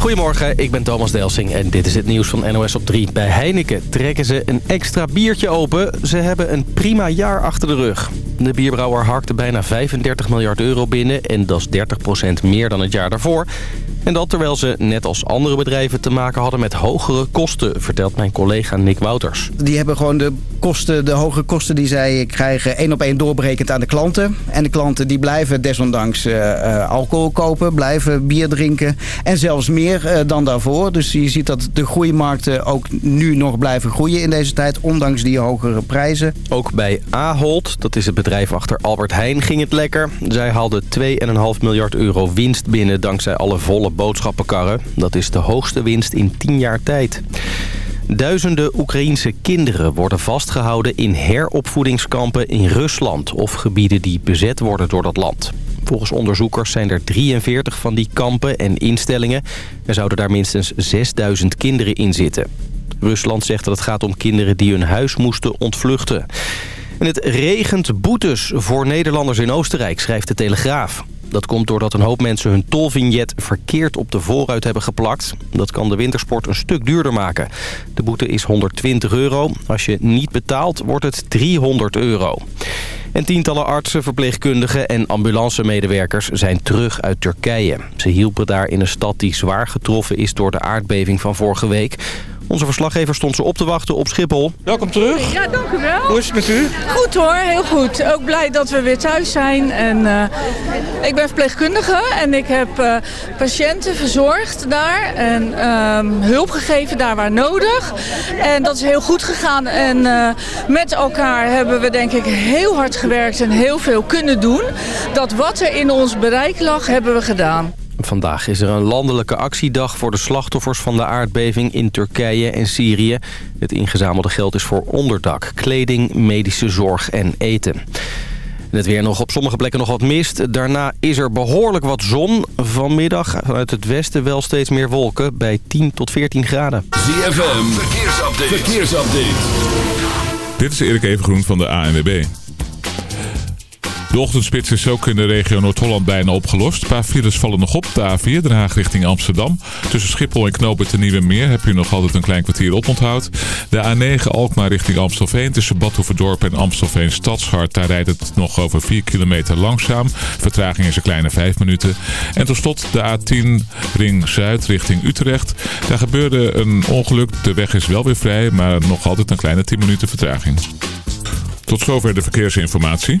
Goedemorgen, ik ben Thomas Delsing en dit is het nieuws van NOS op 3. Bij Heineken trekken ze een extra biertje open. Ze hebben een prima jaar achter de rug. De bierbrouwer harkte bijna 35 miljard euro binnen en dat is 30% meer dan het jaar daarvoor. En dat terwijl ze, net als andere bedrijven, te maken hadden met hogere kosten, vertelt mijn collega Nick Wouters. Die hebben gewoon de kosten, de hoge kosten die zij krijgen, één op één doorberekend aan de klanten. En de klanten die blijven desondanks uh, alcohol kopen, blijven bier drinken en zelfs meer uh, dan daarvoor. Dus je ziet dat de groeimarkten ook nu nog blijven groeien in deze tijd, ondanks die hogere prijzen. Ook bij Ahold, dat is het bedrijf achter Albert Heijn, ging het lekker. Zij haalden 2,5 miljard euro winst binnen dankzij alle volle boodschappenkarren. Dat is de hoogste winst in 10 jaar tijd. Duizenden Oekraïense kinderen worden vastgehouden in heropvoedingskampen in Rusland... of gebieden die bezet worden door dat land. Volgens onderzoekers zijn er 43 van die kampen en instellingen. Er zouden daar minstens 6000 kinderen in zitten. Rusland zegt dat het gaat om kinderen die hun huis moesten ontvluchten. En het regent boetes voor Nederlanders in Oostenrijk, schrijft de Telegraaf. Dat komt doordat een hoop mensen hun tolvignet verkeerd op de voorruit hebben geplakt. Dat kan de wintersport een stuk duurder maken. De boete is 120 euro. Als je niet betaalt, wordt het 300 euro. En tientallen artsen, verpleegkundigen en ambulancemedewerkers zijn terug uit Turkije. Ze hielpen daar in een stad die zwaar getroffen is door de aardbeving van vorige week. Onze verslaggever stond ze op te wachten op Schiphol. Welkom terug. Ja, dank u wel. Hoe is het met u? Goed hoor, heel goed. Ook blij dat we weer thuis zijn. En, uh, ik ben verpleegkundige en ik heb uh, patiënten verzorgd daar. En uh, hulp gegeven daar waar nodig. En dat is heel goed gegaan. En uh, met elkaar hebben we denk ik heel hard gewerkt en heel veel kunnen doen. Dat wat er in ons bereik lag, hebben we gedaan. Vandaag is er een landelijke actiedag voor de slachtoffers van de aardbeving in Turkije en Syrië. Het ingezamelde geld is voor onderdak, kleding, medische zorg en eten. Het weer nog op sommige plekken nog wat mist. Daarna is er behoorlijk wat zon. Vanmiddag vanuit het westen wel steeds meer wolken bij 10 tot 14 graden. ZFM, verkeersupdate. verkeersupdate. Dit is Erik Evengroen van de ANWB. De ochtendspits is ook in de regio Noord-Holland bijna opgelost. Een paar files vallen nog op. De A4, Den Haag richting Amsterdam. Tussen Schiphol en Knoop het Nieuwe Meer heb je nog altijd een klein kwartier oponthoud. De A9 Alkmaar richting Amstelveen. Tussen Badhoevedorp en Amstelveen Stadshart. Daar rijdt het nog over 4 kilometer langzaam. Vertraging is een kleine 5 minuten. En tot slot de A10 Ring Zuid richting Utrecht. Daar gebeurde een ongeluk. De weg is wel weer vrij, maar nog altijd een kleine 10 minuten vertraging. Tot zover de verkeersinformatie.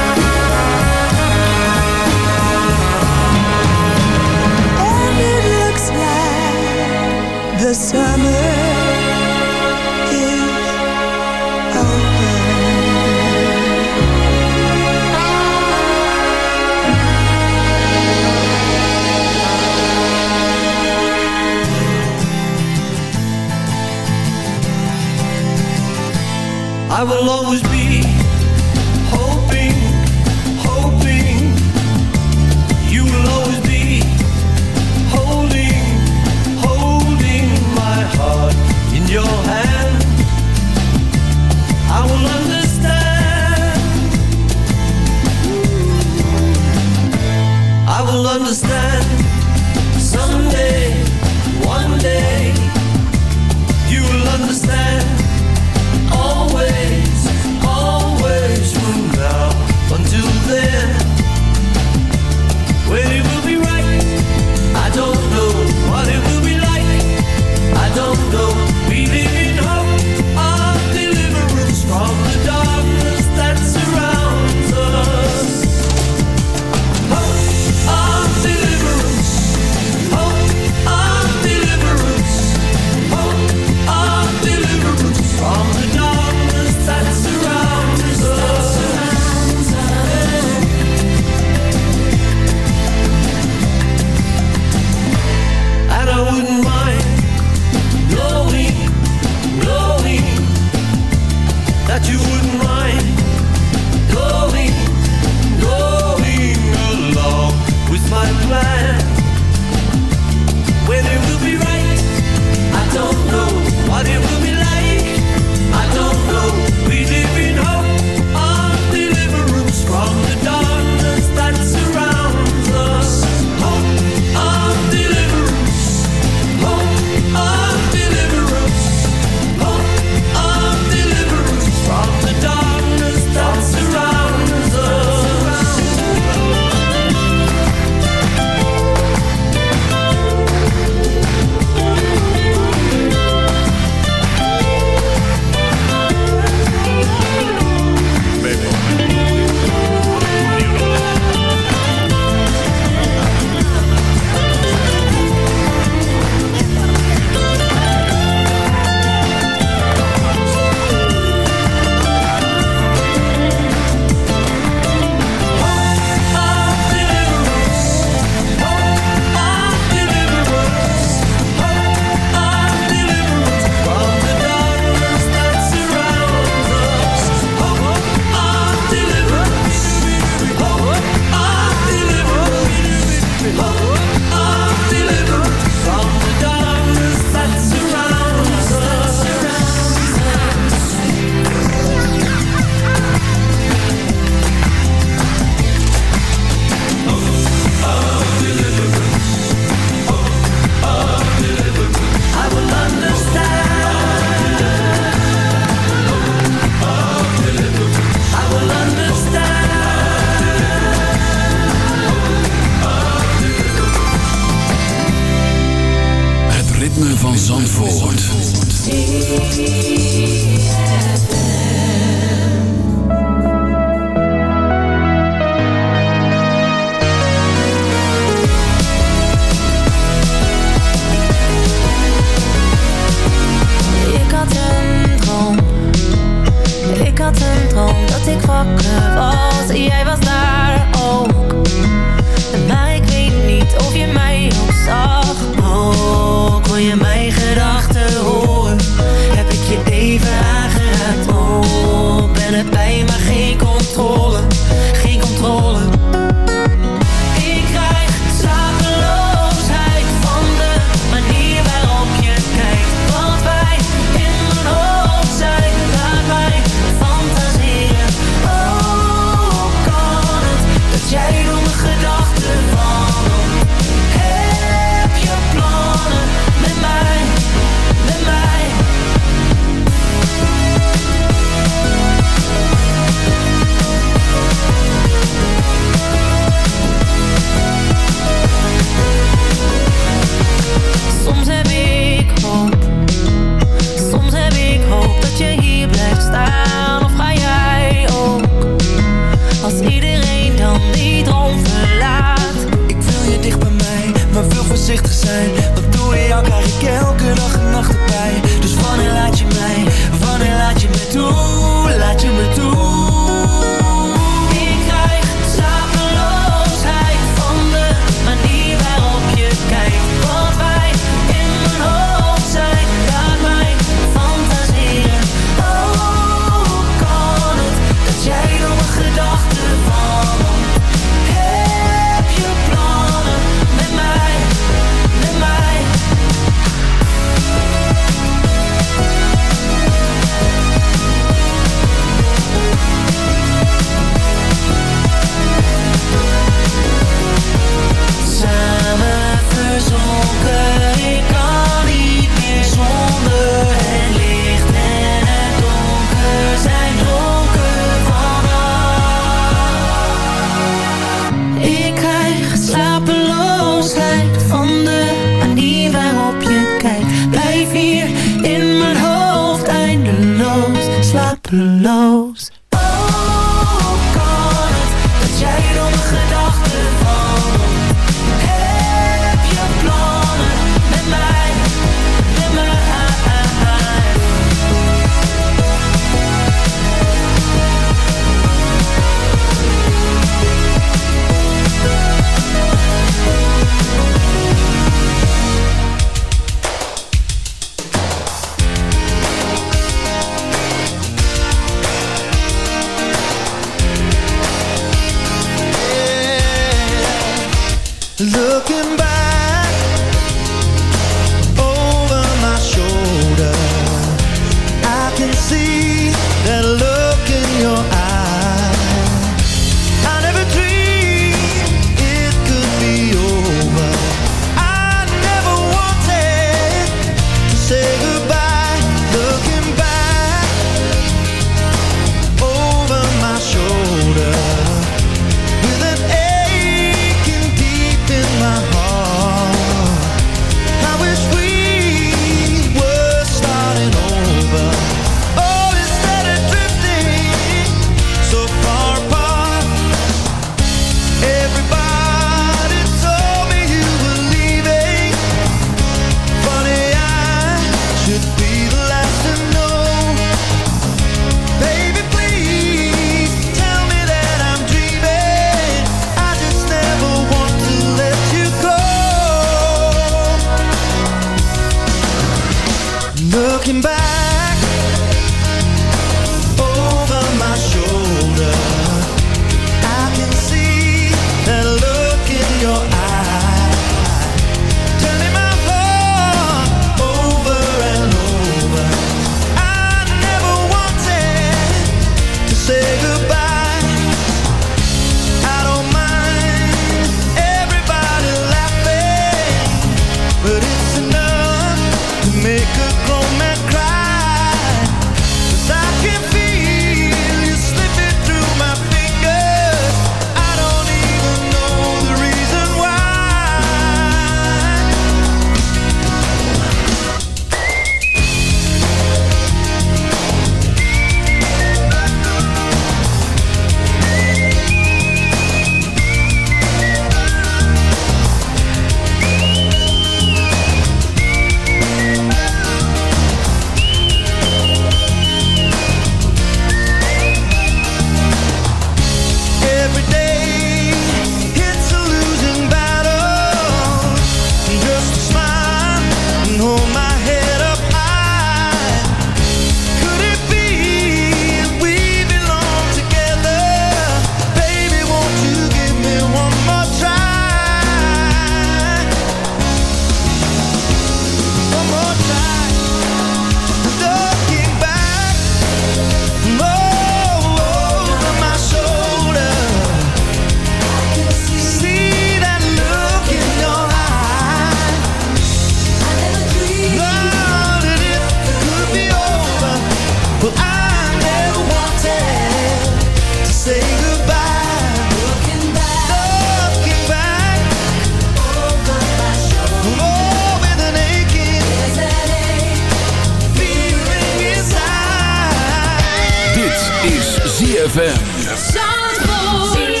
songs for.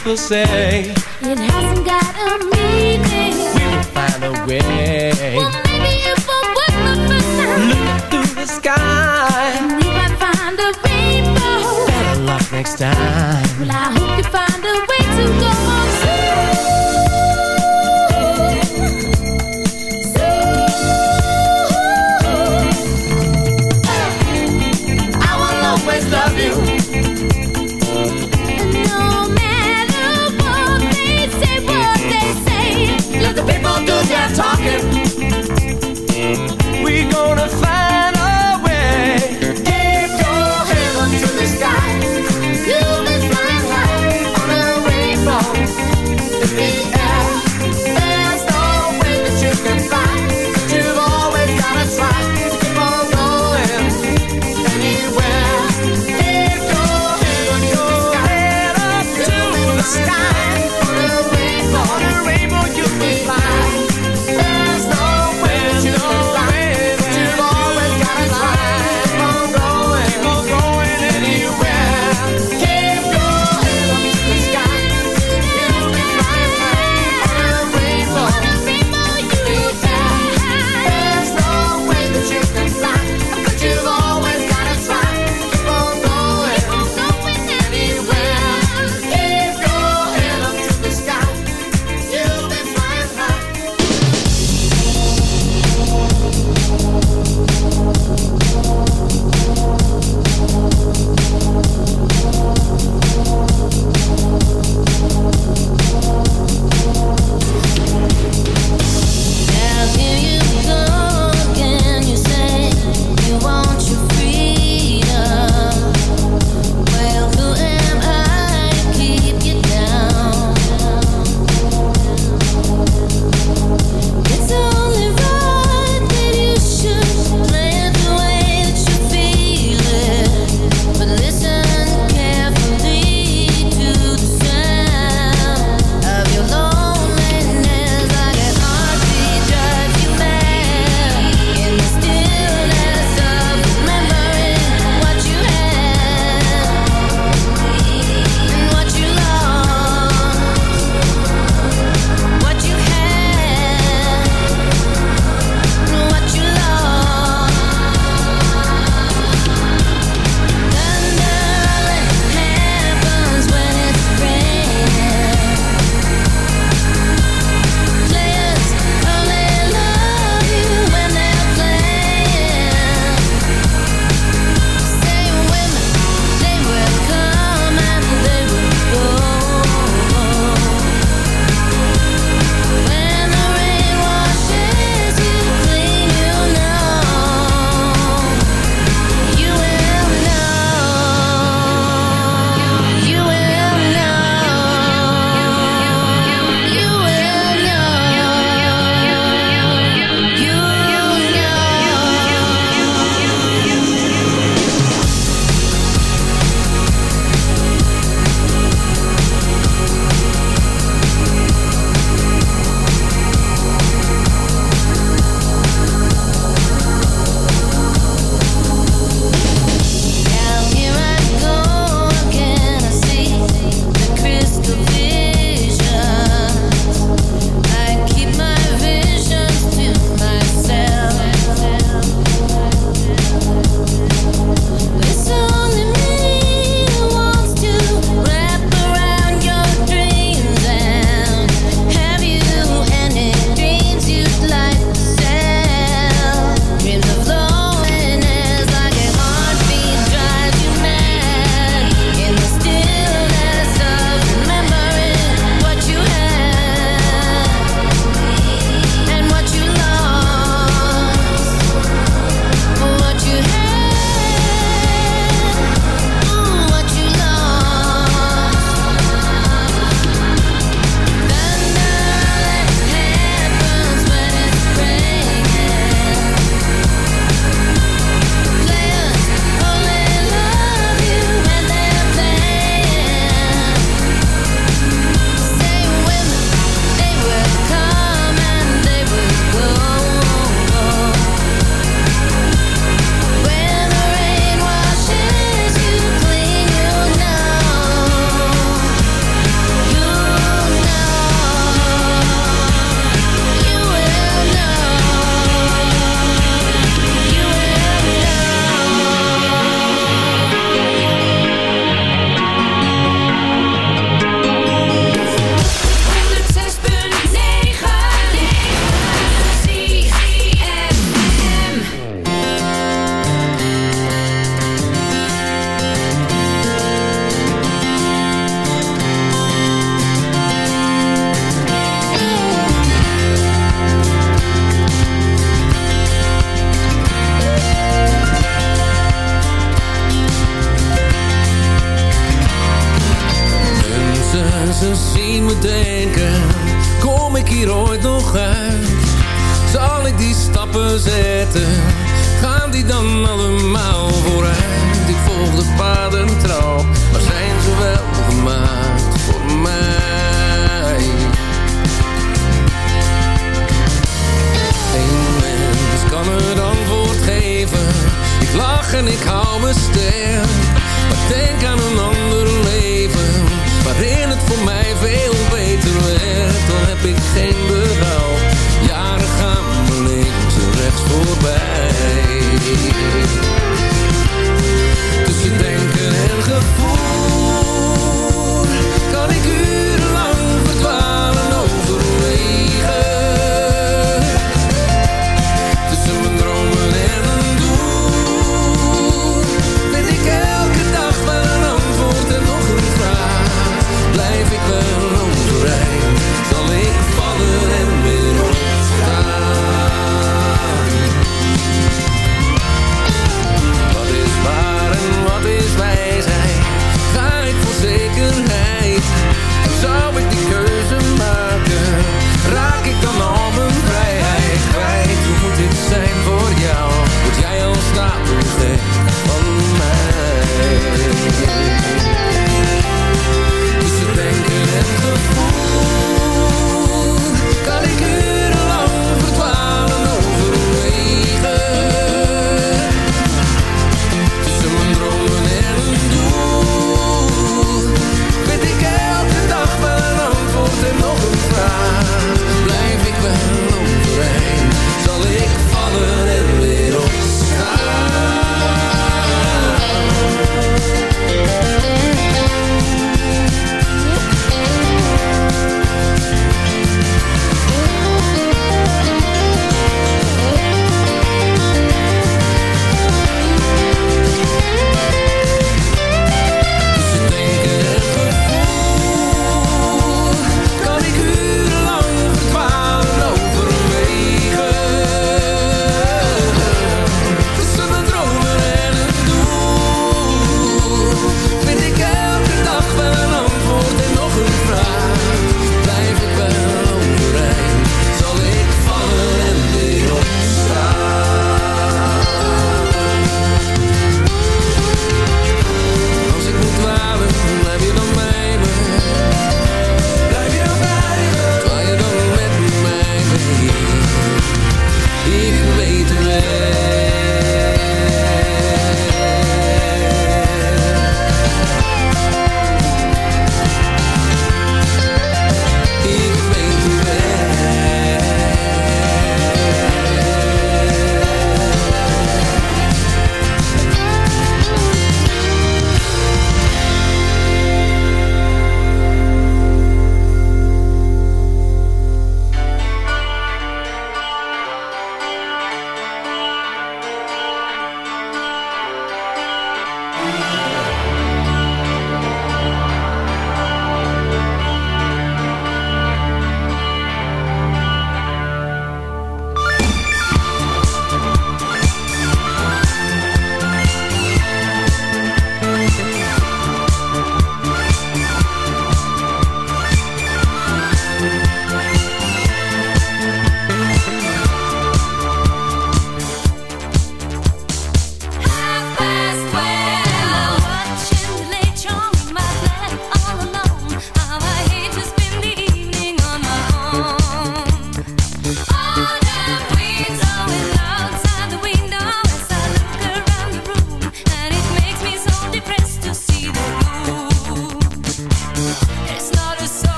people say It hasn't got a meaning. We'll find a way. Well, maybe if I work the first time. Look through the sky. And we might find a rainbow. Better luck next time. Well, I hope you find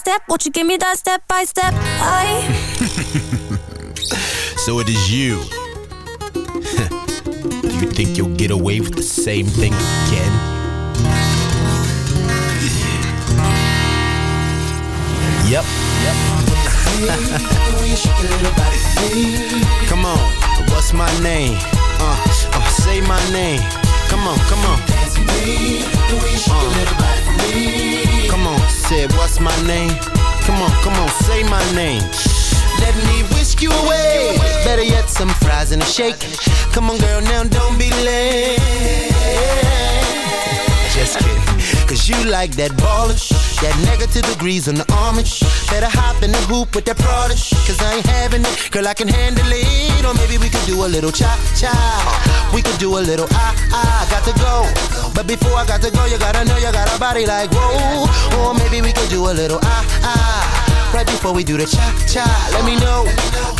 step? Won't you give me that step by step? I. So it is you. Do you think you'll get away with the same thing again? Yep. come on, what's my name? Uh, uh, say my name. Come on, come on. Uh, come on, said what's my name? Come on, come on, say my name. Let me whisk you away. Better yet, some fries and a shake. Come on, girl, now don't be late. Just kidding. Cause you like that baller. That negative degrees on the armor. Better hop in the hoop with that Prada. Cause I ain't having it. Girl, I can handle it. Or maybe we could do a little cha cha. We could do a little ah ah. Got to go. But before I got to go, you gotta know you got a body like whoa. Or maybe we could do a little ah ah. Right before we do the cha cha, let me know.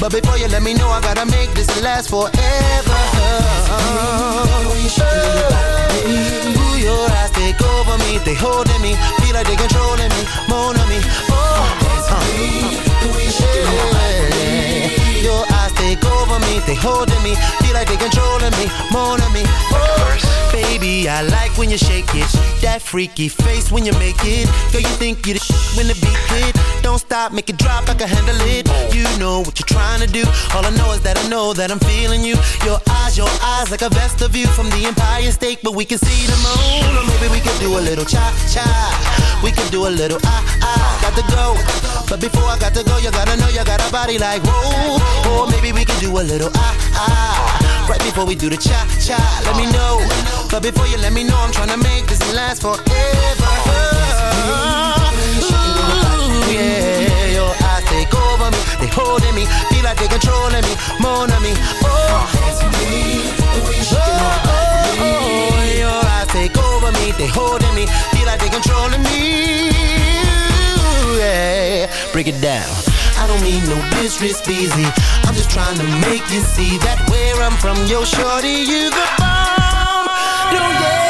But before you let me know, I gotta make this last forever. Ooh, your eyes take over me, they holding me, feel like they controlling me, more on me. Oh, uh. yeah. Your eyes take over me, they holding me, feel like they controlling me, more on me. Oh, baby, I like when you shake it, that freaky face when you make it. Girl, you think you the when the beat hit. Don't stop, make it drop, I can handle it. You know what you're trying to do. All I know is that I know that I'm feeling you. Your eyes, your eyes, like a vesta view from the Empire State, but we can see the moon. Or maybe we can do a little cha cha. We can do a little ah ah. Got to go, but before I got to go, you gotta know you got a body like whoa. Or maybe we can do a little ah ah. Right before we do the cha cha, let me know. But before you let me know, I'm trying to make this last forever. Holding me, feel like they controlling me, more on me. Oh, oh, oh, oh your eyes take over me, they holding me, feel like they controlling me. Yeah, break it down. I don't mean no disrespect, easy. I'm just trying to make you see that where I'm from, yo, shorty, you the bomb. Don't get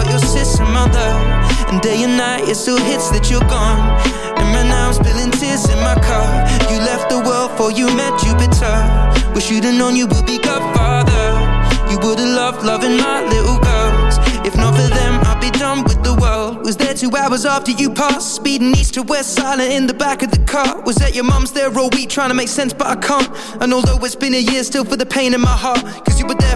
your sister mother. And day and night it still hits that you're gone. And right now I'm spilling tears in my car. You left the world for you met Jupiter. Wish you'd have known you would be Godfather. You would've loved loving my little girls. If not for them, I'd be done with the world. Was there two hours after you passed, speeding east to west, silent in the back of the car. Was at your mum's there all week, trying to make sense, but I can't. And although it's been a year, still for the pain in my heart. Cause you were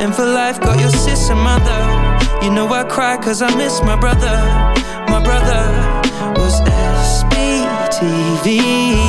And for life, got your sister mother. You know I cry cause I miss my brother. My brother was SBTV.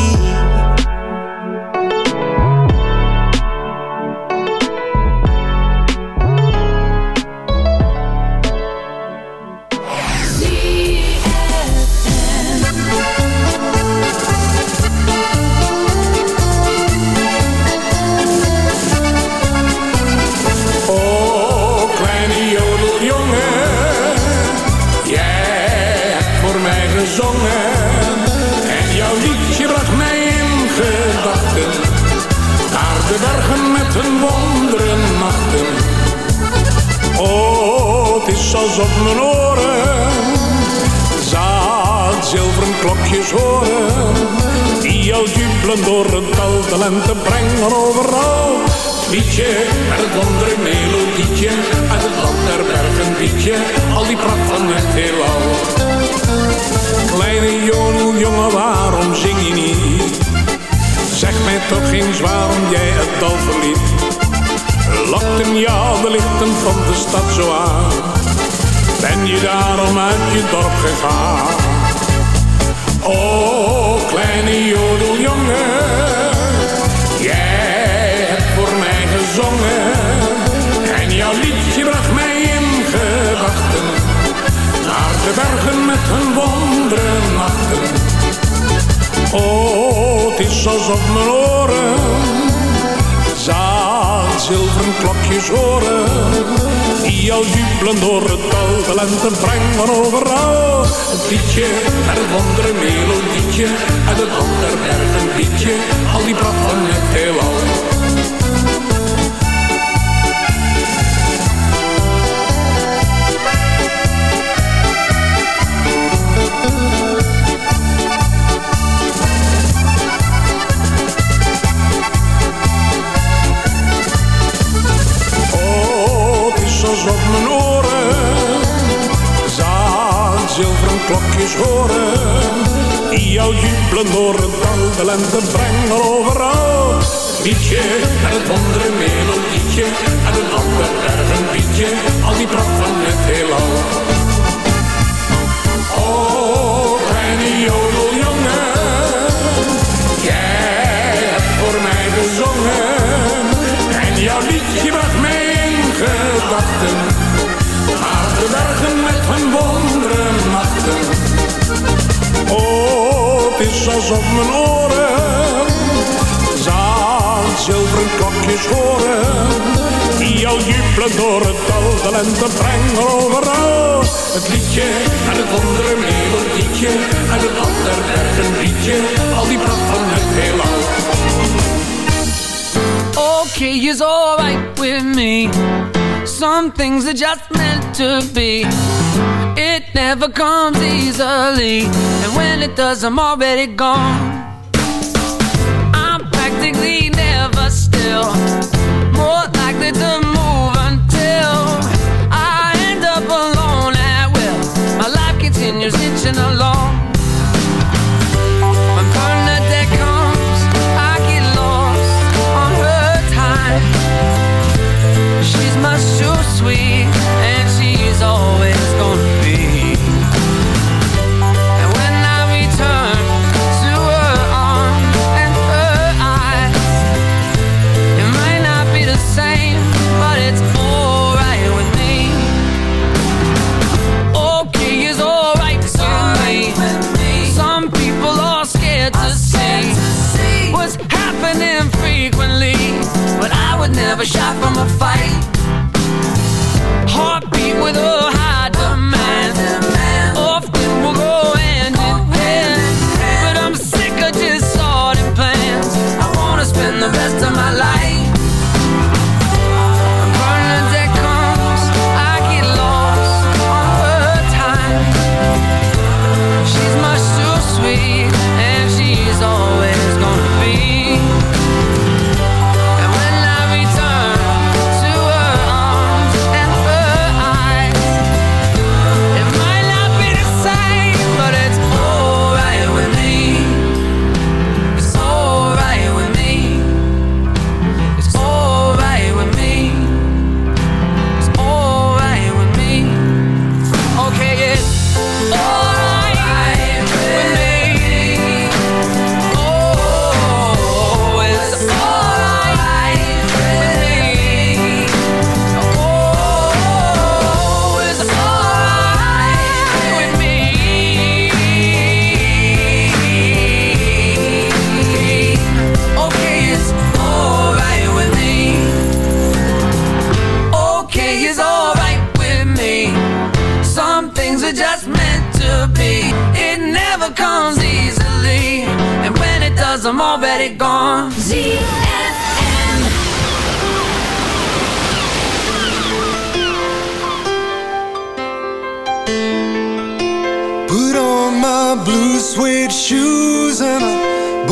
Al jubelen door het. De lente brengt er overal. Liedje en het andere melodietje. En een ander erg een. Al die pracht van het heelal. Is alsof mijn oren zaad zilveren klokjes horen. Die al jubelen door het dal, de lente brengen overal. Het liedje en het andere melodietje en het ander berg een liedje. Al die pracht van het heelal. Okay, is alright with me. Some things are just meant to be. It never comes easily. When it does, I'm already gone.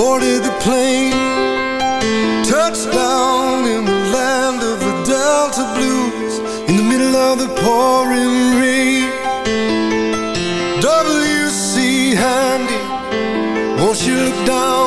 Boarded the plane. Touched down in the land of the Delta Blues in the middle of the pouring rain. W.C. Handy, won't you look down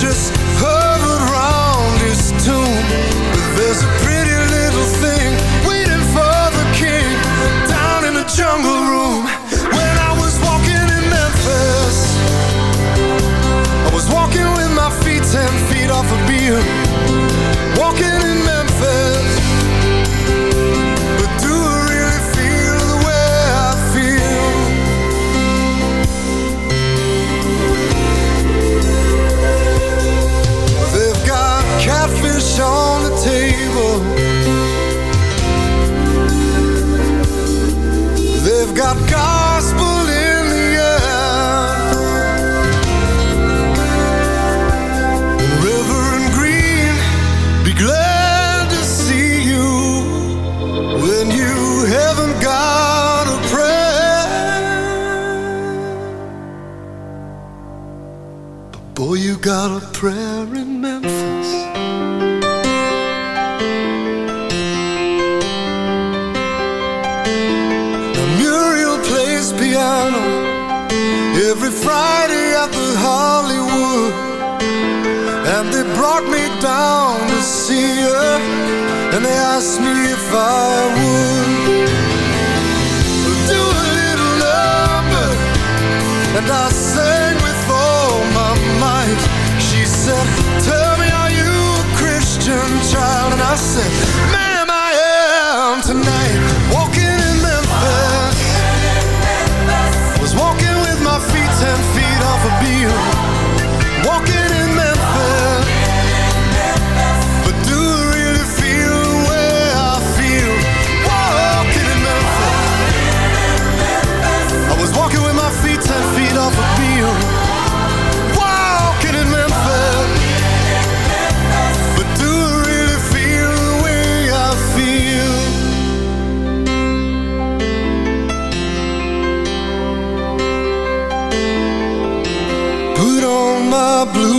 just his tomb. But there's a pretty little thing waiting for the king down in the jungle room. When I was walking in Memphis. I was walking with my feet ten feet off Walking got a prayer in Memphis. Now Muriel plays piano every Friday at the Hollywood. And they brought me down to see her, and they asked me if I would. I said, I am tonight walking in Memphis. Was walking with my feet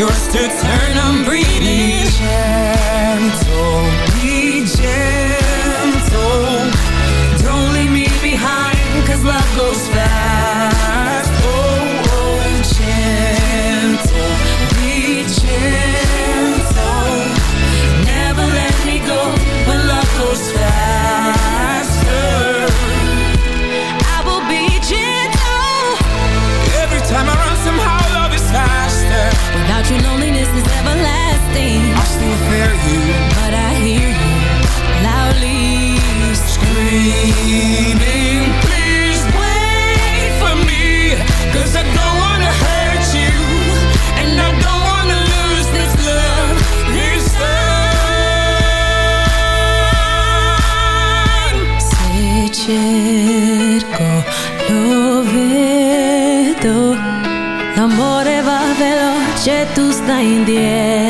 yours to turn që tu stajnë djerë